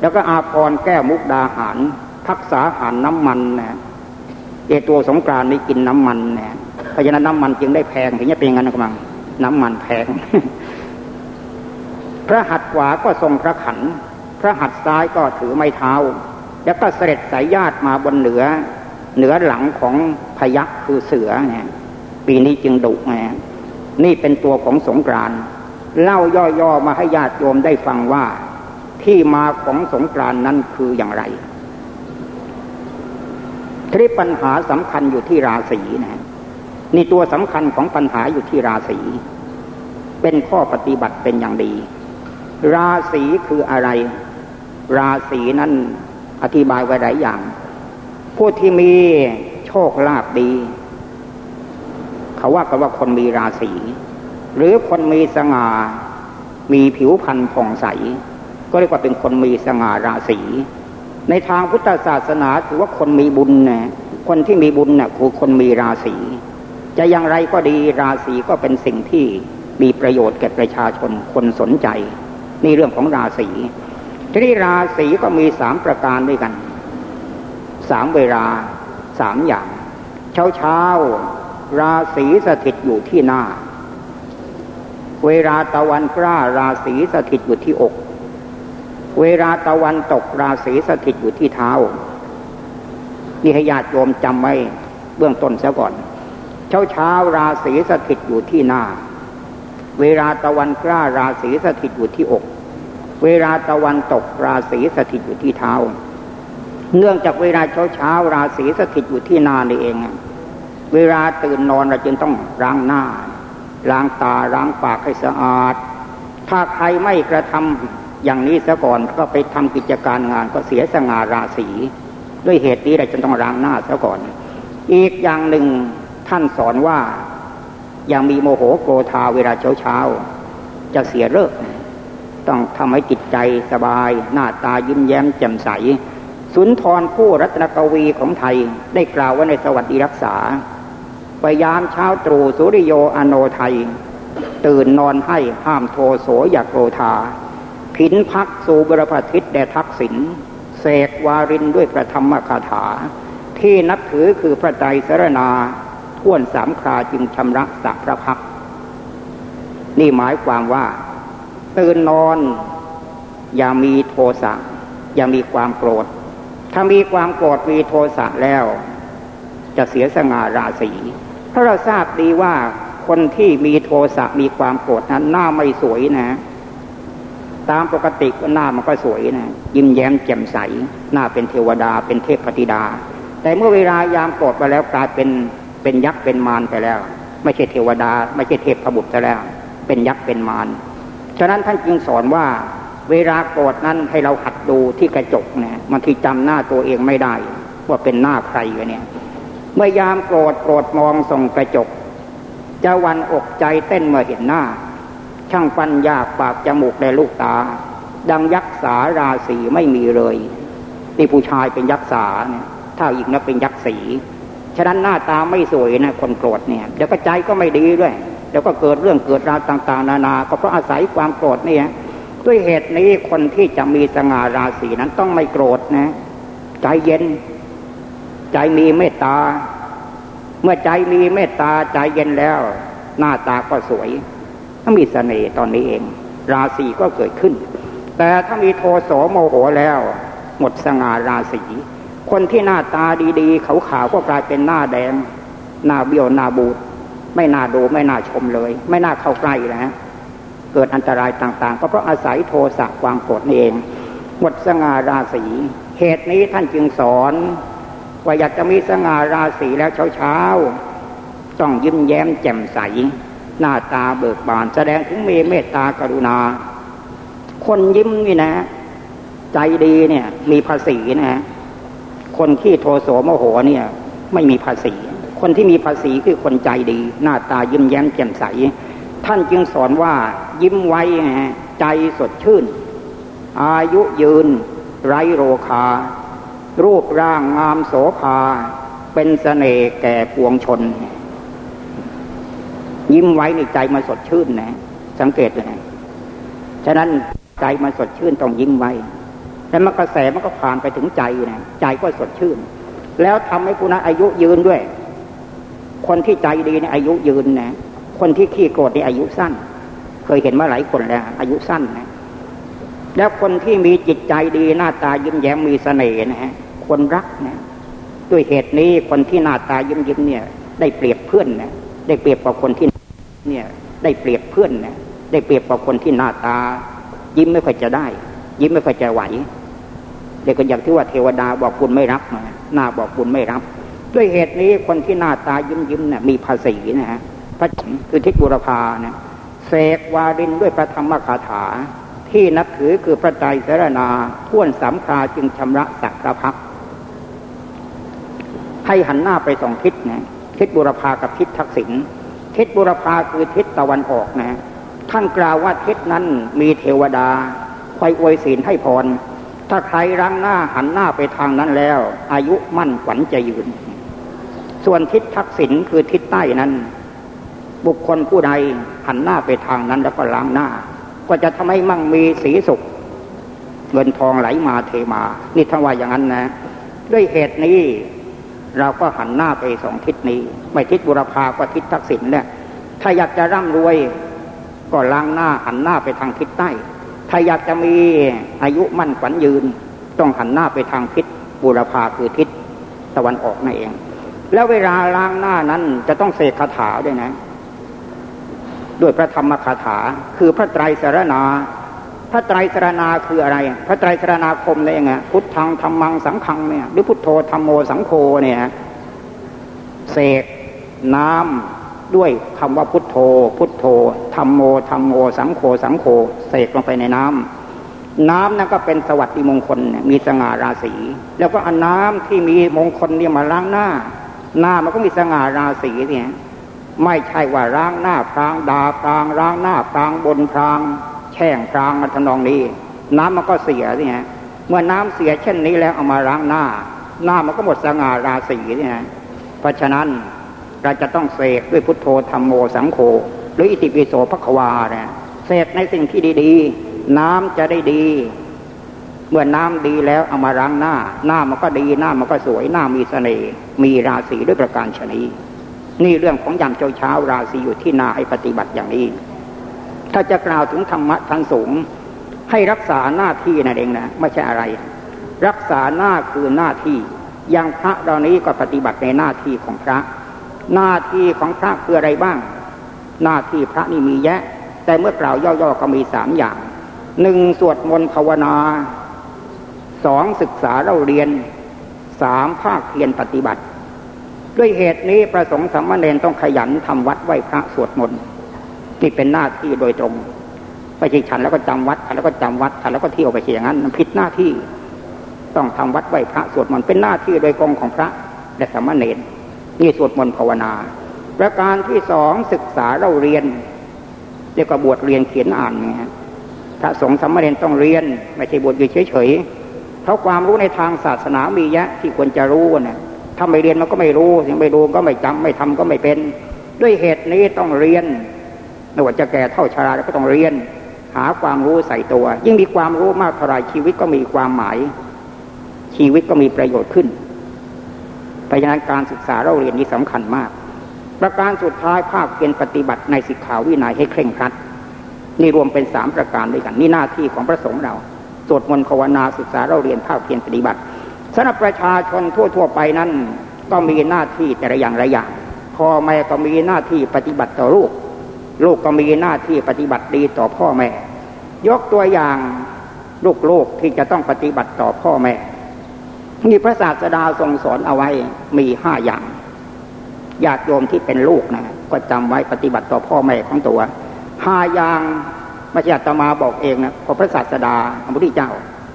แล้วก็อาพรแก้วมุกดาหารทักษาหารน้ำมันนะเอตัวสงกรานนี้กินน้ำมันนะ เพราะฉะนั้นน้ำมันจึงได้แพงถึงจะเป็นงั้นกำลังน้ำมันแพง พระหัตถ์ขวาก็ทรงพระขัน พระหัตถ์ซ้ายก็ถือไม้เท้า แล้วก็เสด็จสายญาติมาบนเหนือ เหนือหลังของพยักคือเสือเนี่ยปีนี้จึงดุไงนี่เป็นตัวของสงกรานเล่าย่อๆมาให้ญาติโยมได้ฟังว่าที่มาของสงกรานนั้นคืออย่างไร ทีปัญหาสำคัญอยู่ที่ราศีนะ นี่ตัวสำคัญของปัญหาอยู่ที่ราศี เป็นข้อปฏิบัติเป็นอย่างดี ราศีคืออะไร ราศีนั้นอธิบายไว้หลายอย่าง ผู้ที่มีโชคลาภดี เขาว่ากันว่าคนมีราศี หรือคนมีสง่า มีผิวพรรณผ่องใส ก็เรียกว่าเป็นคนมีสง่าราศี ในทางพุทธศาสนาถือว่าคนมีบุญนะคนที่มีบุญนะ่ะคือคนมีราศี จะอย่างไรก็ดีราศีก็เป็นสิ่งที่มีประโยชน์แก่ประชาชนคนสนใจนี่เรื่องของราศีที่ราศีก็มีสามประการด้วยกันสามเวลาสามอย่าง เช้าเช้าราศีสถิตอยู่ที่หน้า เวลาตะวันกล้าราศีสถิตอยู่ที่อก เวลาตะวันตกราศีสถิตอยู่ที่เท้านี่ให้ญาติโยมจำไว้เบื้องต้นเสียก่อน เช้าเช้าราศีสถิตอยู่ที่หน้า เวลาตะวันกล้าราศีสถิตอยู่ที่อก เวลาตะวันตกราศีสถิตอยู่ที่เท้า เนื่องจากเวลาเช้าเช้าราศีสถิตอยู่ที่หน้านี่เอง เวลาตื่นนอนเราจึงต้องล้างหน้า ล้างตาล้างปากให้สะอาด ถ้าใครไม่กระทำอย่างนี้ซะก่อนก็ไปทำกิจการงานก็เสียสง่าราศีด้วยเหตุนี้เราจึงต้องล้างหน้าซะก่อน อีกอย่างหนึ่ง ท่านสอนว่าอย่างมีโมโหโกรธาเวลาเช้าเช้าจะเสียเลิก ต้องทำให้จิตใจสบาย หน้าตายิ้มแย้มแจ่มใส สุนทรผู้รัตนกวีของไทยได้กล่าวไว้ในสวัสดีรักษาพยายามเช้าตรู่สุริโยอโนไทย ตื่นนอนให้ห้ามโทโสอยากโกธาผินพักสู่บรพทิตแด่ทักษิณเสกวารินด้วยประธรรมคาถา ที่นับถือคือพระใจสรนา ท่วนสามคราจึงชำระสักพระพัก นี่หมายความว่า ตื่นนอน อย่ามีโทสะอย่ามีความโกรธ ถ้ามีความโกรธมีโทสะแล้ว จะเสียสง่าราศีเพราะเราทราบดีว่าคนที่มีโทสะมีความโกรธนั้นหน้าไม่สวยนะ ตามปกติก็หน้ามันก็สวยนะยิ้มแย้มแจ่มใส หน้าเป็นเทวดาเป็นเทพธิดา แต่เมื่อเวลายามโกรธไปแล้วกลายเป็น เป็นยักษ์เป็นมารไปแล้ว ไม่ใช่เทวดา ไม่ใช่เทพบุตรแล้ว เป็นยักษ์เป็นมารฉะนั้นท่านจึงสอนว่าเวลาโกรธนั้นให้เราหัดดูที่กระจกเนี่ยมันที่จำหน้าตัวเองไม่ได้ ว่าเป็นหน้าใครกันเนี่ย เมื่อยามโกรธโกรธมองส่องกระจกจะวันอกใจเต้นเมื่อเห็นหน้า ช่างฟันยากปากจมูกและลูกตา ดังยักษ์สาราศีไม่มีเลยที่ผู้ชายเป็นยักษ์สาเนี่ยถ้าอีกนะเป็นยักษ์สี ฉะนั้นหน้าตาไม่สวยนะคนโกรธเนี่ยเดี๋ยวก็ใจก็ไม่ดีด้วยเดี๋ยวก็เกิดเรื่องเกิดราวต่าง ๆ นานา ก็เพราะอาศัยความโกรธนี่ด้วยเหตุนี้คนที่จะมีสง่าราศีนั้นต้องไม่โกรธนะ ใจเย็น ใจมีเมตตา เมื่อใจมีเมตตาใจเย็นแล้ว หน้าตาก็สวยถ้ามีเสน่ห์ตอนนี้เอง ราศีก็เกิดขึ้น แต่ถ้ามีโทโสโมโหแล้ว หมดสง่าราศี คนที่หน้าตาดีๆขาวๆก็กลายเป็นหน้าแดง หน้าเบี้ยวหน้าบูดไม่น่าดูไม่น่าชมเลย ไม่น่าเข้าใกล้นะเกิดอันตรายต่างๆ ก็เพราะอาศัยโทสะความโกรธนี่เองหมดสง่าราศีเหตุนี้ท่านจึงสอนว่าอยากจะมีสง่าราศีแล้วเช้าๆต้องยิ้มแย้มแจ่มใสหน้าตาเบิกบานแสดงถึงมีเมตตากรุณา คนยิ้มนี่นะ ใจดีเนี่ย มีภาษีนะ คนที่โทโสโมโหเนี่ย ไม่มีภาษี คนที่มีภาษีคือคนใจดี หน้าตายิ้มแย้มแจ่มใส ท่านจึงสอนว่ายิ้มไว้ใจสดชื่น อายุยืน ไร้โรคา รูปร่างงามโสภา เป็นสเสน่ห์แก่ปวงชน ยิ้มไว้ในใจมันสดชื่นนะ สังเกตเลยฉะนั้นใจมันสดชื่นต้องยิ้มไว้ แต่มันกระแสมันก็ผ่านไปถึงใจนะใจก็สดชื่น แล้วทำให้ผู้นั้นอายุยืนด้วย คนที่ใจดีในอายุยืนนะคนที่ขี้โกรธในอายุสั้น เคยเห็นมาหลายคนแล้วอายุสั้นนะแล้วคนที่มีจิตใจดีหน้าตายิ้มแย้มมีเสน่ห์นะฮะคนรักนะด้วยเหตุนี้คนที่หน้าตายิ้มยิ้มเนี่ย ได้เปรียบเพื่อนนะได้เปรียบกว่าคนที่เนี่ย ได้เปรียบเพื่อนนะได้เปรียบกว่าคนที่หน้าตา ยิ้มไม่ค่อยจะได้ ยิ้มไม่ค่อยจะไหว เด็กก็อย่างที่ว่าเทวดาบอกคุณไม่รับมาหน้าบอกคุณไม่รับ ด้วยเหตุนี้คนที่หน้าตายิ้มยิ้มเนี่ยมีภาษีนะฮะพระคือทิศบุรพาเนะเสกวารินด้วยพระธรรมคาถา ที่นับถือคือพระใจเสรนาท่วนสามคาจึงชำระสักระพักให้หันหน้าไปสองทิศนะทิศบุรพากับทิศทักษิณทิศบุรพาคือทิศตะวันออกนะท่านกล่าวว่าทิศนั้นมีเทวดาคอยอวยศีลให้พร ถ้าใครรังหน้าหันหน้าไปทางนั้นแล้ว อายุมั่นขวัญจะยืน ส่วนทิศทักษิณคือทิศใต้นั้น บุคคลผู้ใดหันหน้าไปทางนั้นแล้วก็ล้างหน้า ก็จะทำให้มั่งมีสีสุขเงินทองไหลมาเทมา นี่ทั้งว่าอย่างนั้นนะ ด้วยเหตุนี้เราก็หันหน้าไปสองทิศนี้ ไม่ทิศบุรพาก็ทิศทักษิณเนี่ยถ้าอยากจะร่ำรวย ก็ล้างหน้าหันหน้าไปทางทิศใต้ ถ้าอยากจะมีอายุมั่นขวัญยืน ต้องหันหน้าไปทางทิศบุรพาคือทิศตะวันออกนั่นเอง แล้วเวลาล้างหน้านั้นจะต้องเสกคาถาด้วยนะ ด้วยพระธรรมคาถา คือพระไตรสรนาพระไตรสรนาคืออะไร พระไตรสรนาคมเนี่ยไงพุทธังธรรมังสังขังเนี่ยหรือพุทโธธรรมโมสังโฆเนี่ยเสกน้ำ ด้วยคำว่าพุทโธ พุทโธธรรมโมธรรมโม สังโฆสังโฆเสกลงไปในน้ำน้ำนั่นก็เป็นสวัสดิมงคลมีสง่าราศี แล้วก็อันน้ำที่มีมงคลเนี่ยมาล้างหน้า หน้ามันก็มีสง่าราศีเนี่ยไม่ใช่ว่าล้างหน้าพรางดาพรางล้างหน้าพรางบนพรางแช่งพรางมาทนองนี้ น้ำมันก็เสียเนี่ยเมื่อน้ำเสียเช่นนี้แล้วเอามาล้างหน้า หน้ามันก็หมดสง่าราศีเนี่ยเพราะฉะนั้น เราจะต้องเสกด้วยพุทโธธรรมโมสังโฆหรืออิติปิโสภควาเนี่ยเสกในสิ่งที่ดีๆ น้ำจะได้ดี เมื่อน้ำดีแล้วเอามาล้างหน้า หน้ามันก็ดีหน้ามันก็สวยหน้ามีเสน่ห์มีราศีด้วยประการชนีนี่เรื่องของยามเช้าเช้าราศีอยู่ที่นาให้ปฏิบัติอย่างนี้ ถ้าจะกล่าวถึงธรรมะทันสูง ให้รักษาหน้าที่นั่นเองนะไม่ใช่อะไร รักษาหน้าคือหน้าที่อย่างพระเรานี้ก็ปฏิบัติในหน้าที่ของพระ หน้าที่ของพระคืออะไรบ้าง หน้าที่พระนี่มีแยะ แต่เมื่อกล่าวย่อๆก็มีสามอย่างหนึ่งสวดมนต์ภาวนาสองศึกษาเราเรียนสามภาคเรียนปฏิบัติ ด้วยเหตุนี้ประสงค์สัมมาเนนต้องขยันทำวัดไหวพระสวดมนต์ที่เป็นหน้าที่โดยตรงไปใช่ฉันแล้วก็จำวัดฉันแล้วก็จำวัดฉันแล้วก็เที่ยวไปเชียงนั้นมันผิดหน้าที่ ต้องทำวัดไหวพระสวดมนต์เป็นหน้าที่โดยกองของพระและสัมมาเนน นี่สวดมนต์ภาวนา ประการที่สองศึกษาเราเรียน เรียกว่าบวชเรียนเขียนอ่านไงพระสงฆ์สัมเนนต้องเรียน ไม่ใช่บวชอยู่เฉยๆเพราะความรู้ในทางศาสนามีเยอะที่ควรจะรู้นะถ้าไม่เรียนมันก็ไม่รู้ถึงไม่รู้ก็ไม่จำไม่ทำก็ไม่เป็น ด้วยเหตุนี้ต้องเรียนไม่ว่าจะแก่เท่าชราก็ต้องเรียน หาความรู้ใส่ตัว ยิ่งมีความรู้มากเท่าไรชีวิตก็มีความหมาย ชีวิตก็มีประโยชน์ขึ้น ราะฉะนั้นการศึกษาเราเรียนนี้สำคัญมาก ประการสุดท้ายภาคเพียนปฏิบัติในสิกขาวินัยให้เคร่งครัด นี่รวมเป็นสามประการด้วยกัน นี่หน้าที่ของพระสงฆ์เราสวดมนต์ภาวนาศึกษาเราเรียนภาคเพียนปฏิบัติสำหรับประชาชนทั่ว ๆ ไปนั้นก็มีหน้าที่แต่ละอย่างละอย่างพ่อแม่ก็มีหน้าที่ปฏิบัติต่อลูก ลูกก็มีหน้าที่ปฏิบัติดีต่อพ่อแม่ ยกตัวอย่างลูกๆที่จะต้องปฏิบัติต่อพ่อแม่ มีพระศาสดาทรงสอนเอาไว้มีห้าอย่างญาติโยมที่เป็นลูกนะก็จำไว้ปฏิบัติต่อพ่อแม่ของตัวห้าอย่างม่ใช่ตมาบอกเองนะพอพระศาสดาพระพุทธเจ้า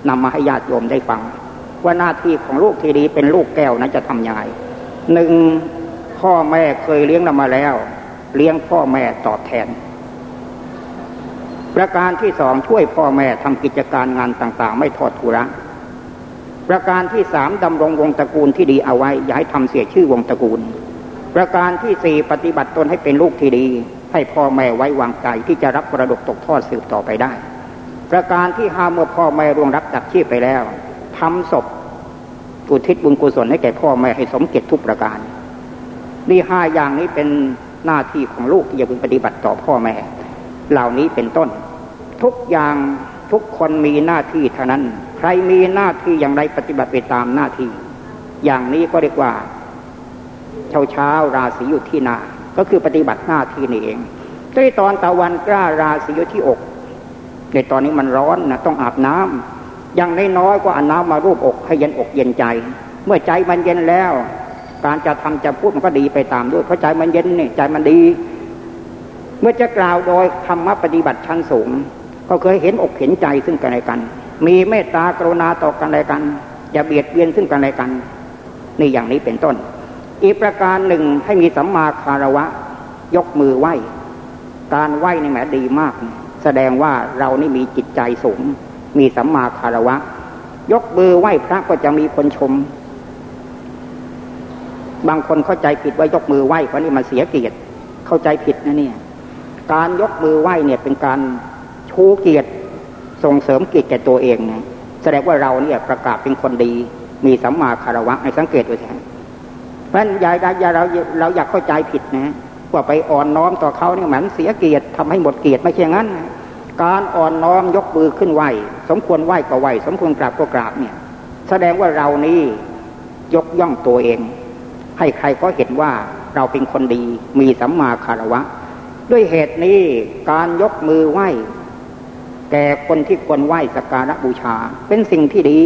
นำมาให้ญาติโยมได้ฟัง ว่าหน้าที่ของลูกที่ดีเป็นลูกแก้วนั้นจะทำยังไงหนึ่งพ่อแม่เคยเลี้ยงเรามาแล้ว เลี้ยงพ่อแม่ตอบแทน ประการที่สองช่วยพ่อแม่ทำกิจการงานต่าง ๆ ไม่ทอดทุระ ประการที่สามดำรงวงตระกูลที่ดีเอาไว้ อย่าให้ทำเสียชื่อวงตระกูล ประการที่สี่ปฏิบัติตนให้เป็นลูกที่ดี ให้พ่อแม่ไว้วางใจที่จะรับประดกตกทอดสืบต่อไปได้ ประการที่ห้าเมื่อพ่อแม่ร่วงรับจากชีพไปแล้วทำศพอุทิศบุญกุศลให้แก่พ่อแม่ให้สมเกียรติทุกประการ นี่ห้าอย่างนี้เป็นหน้าที่ของลูกที่จะพึงปฏิบัติต่อพ่อแม่ เหล่านี้เป็นต้น ทุกอย่างทุกคนมีหน้าที่เท่านั้น ใครมีหน้าที่อย่างไรปฏิบัติไปตามหน้าที่ อย่างนี้ก็เรียกว่า เช้าเช้าราศีอยู่ที่นา ก็คือปฏิบัติหน้าที่นี่เองที่ตอนตะวันกล้าราศีอยู่ที่อก ในตอนนี้มันร้อนนะต้องอาบน้ำอย่างน้อยๆก็อาบน้ำมารูปอกให้เย็นอกเย็นใจ เมื่อใจมันเย็นแล้ว การจะทำจะพูดมันก็ดีไปตามด้วยเพราะใจมันเย็นนี่ใจมันดี เมื่อจะกล่าวโดยธรรมปฏิบัติชั้นสูง ก็เคยเห็นอกเห็นใจซึ่งกันและกัน มีเมตตากรุณาต่อกันและกัน อย่าเบียดเบียนซึ่งกันและกัน นี่อย่างนี้เป็นต้น อีกประการหนึ่งให้มีสัมมาคารวะ ยกมือไหว้ การไหว้นี่แหมดีมาก แสดงว่าเรานี่มีจิตใจสูง มีสัมมาคารวะ ยกมือไหว้พระก็จะมีคนชม บางคนเข้าใจผิดว่ายกมือไหว้เพราะนี่มันเสียเกียรติ เข้าใจผิดนะเนี่ย การยกมือไหว้เนี่ยเป็นการชูเกียรติ ส่งเสริมกิจแก่ตัวเองนะแสดงว่าเราเนี่ยประกาศเป็นคนดี มีสัมมาคารวะในสังเกตดูเถอะเพราะอย่าอย่าเราเราอยากเข้าใจผิดนะว่าไปอ่อนน้อมต่อเขาเนี่ยเหมือนเสียเกียรติทำให้หมดเกียรติไม่ใช่งั้นการอ่อนน้อมยกมือขึ้นไหวสมควรไหวก็ไหวสมควรกราบก็กราบเนี่ย แสดงว่าเรานี่ยกย่องตัวเอง ให้ใครก็เห็นว่าเราเป็นคนดี มีสัมมาคารวะ ด้วยเหตุนี้การยกมือไหว แก่คนที่ควรไหว้สักการะบูชา เป็นสิ่งที่ดี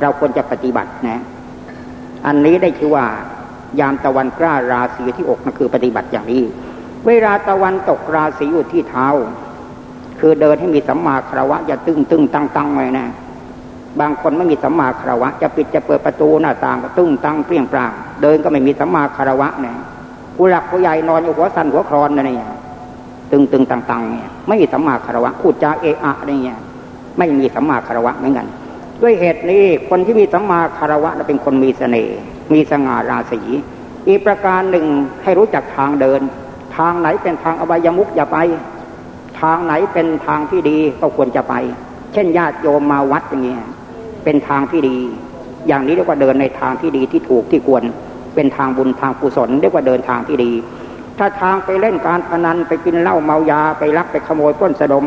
เราควรจะปฏิบัตินะ อันนี้ได้ชื่อว่ายามตะวันกล้าราศีที่อกนั่นคือปฏิบัติอย่างนี้ เวลาตะวันตกราศีอยู่ที่เท้า คือเดินให้มีสัมมาคารวะอย่าตึงตึงตั้งตั้งไว้นะ บางคนไม่มีสัมมาคารวะ จะปิดจะเปิดประตูหน้าต่างก็ตึงตั้งเปลี่ยงปร่างเดินก็ไม่มีสัมมาคารวะนะผู้หลักผู้ใหญ่นอนอยู่หัวสันหัวคลอนนะเนี่ยตึงตึงตังๆเนี่ย ไม่มีสัมมาคารวะพูดจาเอะอะอะไรเงี้ยไม่มีสัมมาคารวะเหมือนกัน ด้วยเหตุนี้คนที่มีสัมมาคารวะเป็นคนมีเสน่ห์มีสง่าราศีอีกประการหนึ่งให้รู้จักทางเดิน ทางไหนเป็นทางอบายมุกอย่าไป ทางไหนเป็นทางที่ดีก็ควรจะไป เช่นญาติโยมมาวัดอย่างเงี้ยเป็นทางที่ดี อย่างนี้เรียกว่าเดินในทางที่ดีที่ถูกที่ควร เป็นทางบุญทางกุศลเรียกว่าเดินทางที่ดี ถ้าทางไปเล่นการพนันไปกินเหล้าเมายาไปลักไปขโมยป้นสะดม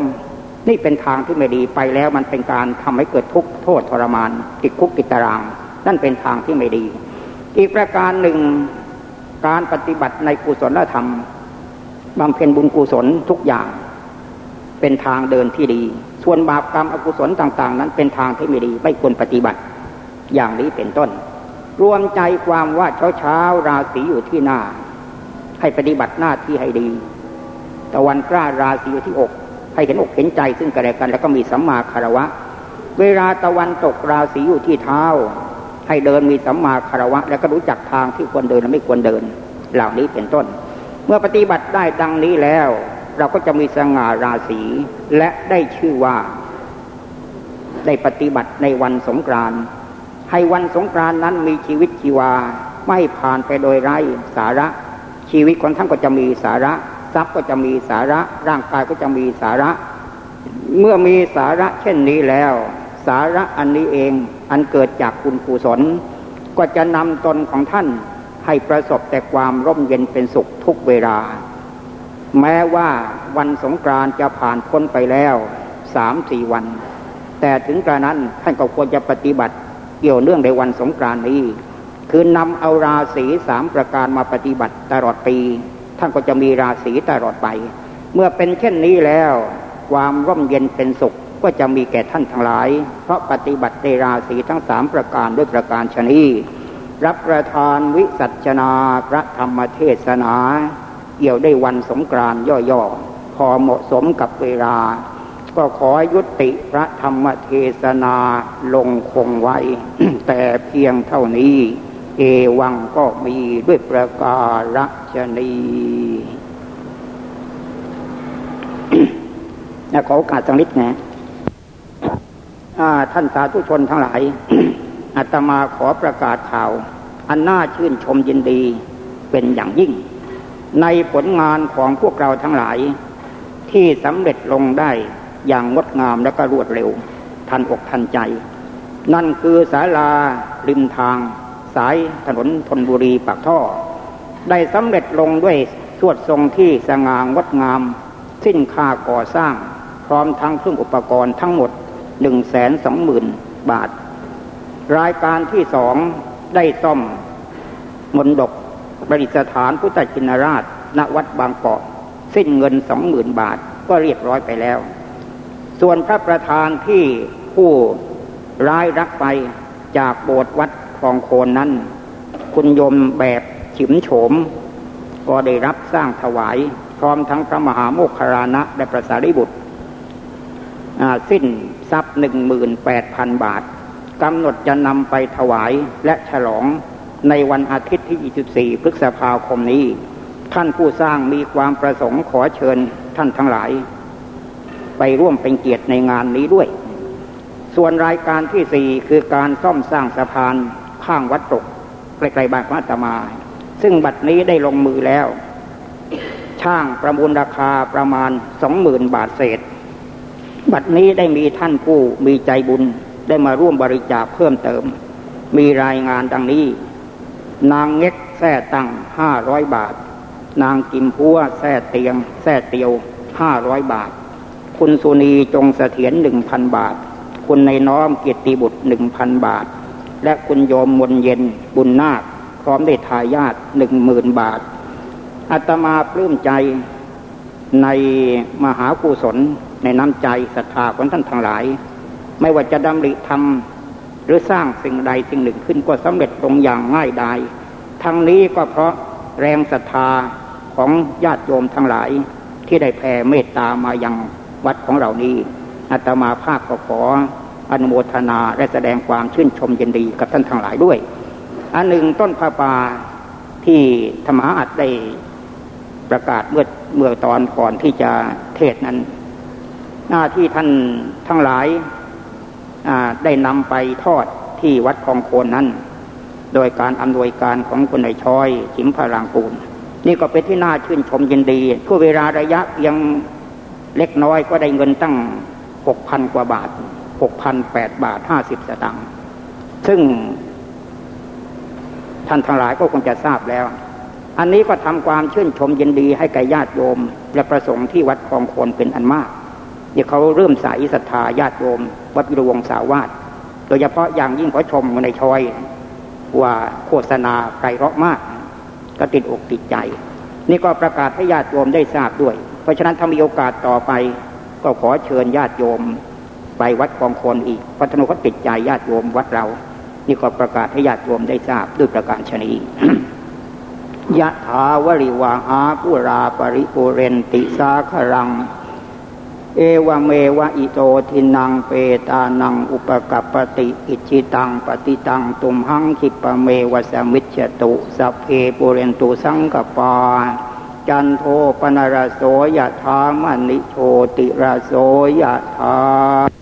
นี่เป็นทางที่ไม่ดีไปแล้วมันเป็นการทำให้เกิดทุกข์โทษทรมาน ติดคุกติดตาราง นั่นเป็นทางที่ไม่ดี อีกประการหนึ่งการปฏิบัติในกุศลธรรมบำเพ็ญบุญกุศลทุกอย่างเป็นทางเดินที่ดี ส่วนบาปกรรมอกุศลต่าง ๆ นั้นเป็นทางที่ไม่ดีไม่ควรปฏิบัติ อย่างนี้เป็นต้น รวมใจความว่าเช้าเช้าราศีอยู่ที่หน้า ให้ปฏิบัติหน้าที่ให้ดีตะวันกล้าราศีอยู่ที่อก ให้เห็นอกเห็นใจซึ่งกันและกัน แล้วก็มีสัมมาคารวะ เวลาตะวันตกราศีอยู่ที่เท้า ให้เดินมีสัมมาคารวะ แล้วก็รู้จักทางที่ควรเดินและไม่ควรเดิน เหล่านี้เป็นต้น เมื่อปฏิบัติได้ดังนี้แล้ว เราก็จะมีสง่าราศีและได้ชื่อว่าได้ปฏิบัติในวันสงกรานต์ให้วันสงกรานต์นั้นมีชีวิตชีวา ไม่ผ่านไปโดยไร้สาระ ชีวิตของท่านก็จะมีสาระ ทรัพย์ก็จะมีสาระ ร่างกายก็จะมีสาระ เมื่อมีสาระเช่นนี้แล้ว สาระอันนี้เองอันเกิดจากคุณกุศล ก็จะนำตนของท่านให้ประสบแต่ความร่มเย็นเป็นสุขทุกเวลา แม้ว่าวันสงกรานจะผ่านพ้นไปแล้วสามสี่วัน แต่ถึงกระนั้นท่านก็ควรจะปฏิบัติเกี่ยวเนื่องในวันสงกรานนี้ คือนำเอาราศีสามประการมาปฏิบัติตลอดปี ท่านก็จะมีราศีตลอดไป เมื่อเป็นเช่นนี้แล้ว ความร่มเย็นเป็นสุขก็จะมีแก่ท่านทั้งหลาย เพราะปฏิบัติในราศีทั้งสามประการด้วยประการชนีรับประทานวิสัชนาพระธรรมเทศนาเกี่ยวได้วันสงกรานย่อๆ พอเหมาะสมกับเวลา ก็ขอยุติพระธรรมเทศนาลงคงไว้ แต่เพียงเท่านี้ เอวังก็มีด้วยประการชนีขอโอกาสสักนิดนะท่านสาธุชนทั้งหลาย อาตมาขอประกาศข่าว อันน่าชื่นชมยินดีเป็นอย่างยิ่ง ในผลงานของพวกเราทั้งหลาย ที่สำเร็จลงได้อย่างงดงามและก็รวดเร็ว ทันอกทันใจ นั่นคือศาลาริมทาง สายถนนธนบุรีปากท่อ ได้สำเร็จลงด้วยสวดทรงที่สง่างดงาม สิ้นค่าก่อสร้าง พร้อมทั้งเครื่องอุปกรณ์ทั้งหมดหนึ่งแสนสองหมื่นบาท รายการที่สองได้ซ่อมมนดกประดิษฐานพุทธจินราช ณวัดบางเกาะ สิ้นเงินสองหมื่นบาทก็เรียบร้อยไปแล้ว ส่วนพระประธานที่ผู้ร้ายรักไปจากโบสถ์วัด คลองโคนนั้น คุณยมแบบฉิมโฉม ก็ได้รับสร้างถวาย พร้อมทั้งพระมหาโมคคารานะและประสาริบุตร สิ้นทรัพย์หนึ่งหมื่นแปดพันบาทกำหนดจะนำไปถวายและฉลองในวันอาทิตย์ที่ 24 พฤษภาคมนี้ ท่านผู้สร้างมีความประสงค์ขอเชิญท่านทั้งหลาย ไปร่วมเป็นเกียรติในงานนี้ด้วย ส่วนรายการที่สี่คือการซ่อมสร้างสะพาน ข้างวัดตกใกลๆบ้านพระตมา ซึ่งบัดนี้ได้ลงมือแล้ว ช่างประมูลราคาประมาณสองหมื่นบาทเศษ บัดนี้ได้มีท่านผู้มีใจบุญได้มาร่วมบริจาคเพิ่มเติม มีรายงานดังนี้ นางเง็กแท่ตั้งห้าร้อยบาท นางกิมพัวแท่เตียงแท่เตียวห้าร้อยบาท คุณสุนีจงเสถียรหนึ่งพันบาท คุณในน้อมเกียรติบุตรหนึ่งพันบาท และคุณโยมมนเย็นบุญนาค พร้อมได้ทายาทหนึ่งหมื่นบาทอาตมาปลื้มใจในมหากุศลในน้ำใจศรัทธาของท่านทั้งหลาย ไม่ว่าจะดำริทำหรือสร้างสิ่งใดสิ่งหนึ่งขึ้นก็สำเร็จตรงอย่างง่ายดายทั้งนี้ก็เพราะแรงศรัทธาของญาติโยมทั้งหลายที่ได้แผ่เมตตามายังวัดของเรานี้อาตมาภาคก็ขอ อนุโมทนาและแสดงความชื่นชมยินดีกับท่านทั้งหลายด้วย อันหนึ่งต้นพระป่าที่ธรรมะอัดได้ประกาศเมื่อเมื่อตอนก่อนที่จะเทศนั้น หน้าที่ท่านทั้งหลายได้นำไปทอดที่วัดคลองโคนนั้น โดยการอำนวยการของคุณนายชอยชิมพารางกูลนี่ก็เป็นที่น่าชื่นชมยินดีทั่วเวลาระยะเพียงเล็กน้อยก็ได้เงินตั้งหกพันกว่าบาท หกพันแปดบาทห้าสิบสตางค์ซึ่งท่านทั้งหลายก็คงจะทราบแล้ว อันนี้ก็ทำความชื่นชมยินดีให้แก่ญาติโยม และประสงค์ที่วัดคลองโคนเป็นอันมากเดี๋ยวเขาเริ่มสายศรัทธาญาติโยม วัดวิรวงสาวาสโดยเฉพาะอย่างยิ่งขอชมในชอยว่าโฆษณาไพเราะมาก ก็ติดอกติดใจ นี่ก็ประกาศให้ญาติโยมได้ทราบด้วย เพราะฉะนั้นถ้ามีโอกาสต่อไป ก็ขอเชิญญาติโยม ไปวัดกองคนอีกพัฒนุเขาติดใจญาติโยมวัดเรา นี่ก็ประกาศให้ญาติโยมได้ทราบด้วยประการชนียะถาวริวาหาปุราปริปุเรนติสาครัง เอวเมวะอิโตทินังเปตานังอุปกัปติอิจิตังปฏิตังตุมหังคิปเมวะสมิจตุสัพเพปุเรนตุสังกปาจันโทปนรโสยะธามณิโชติระโสยะธา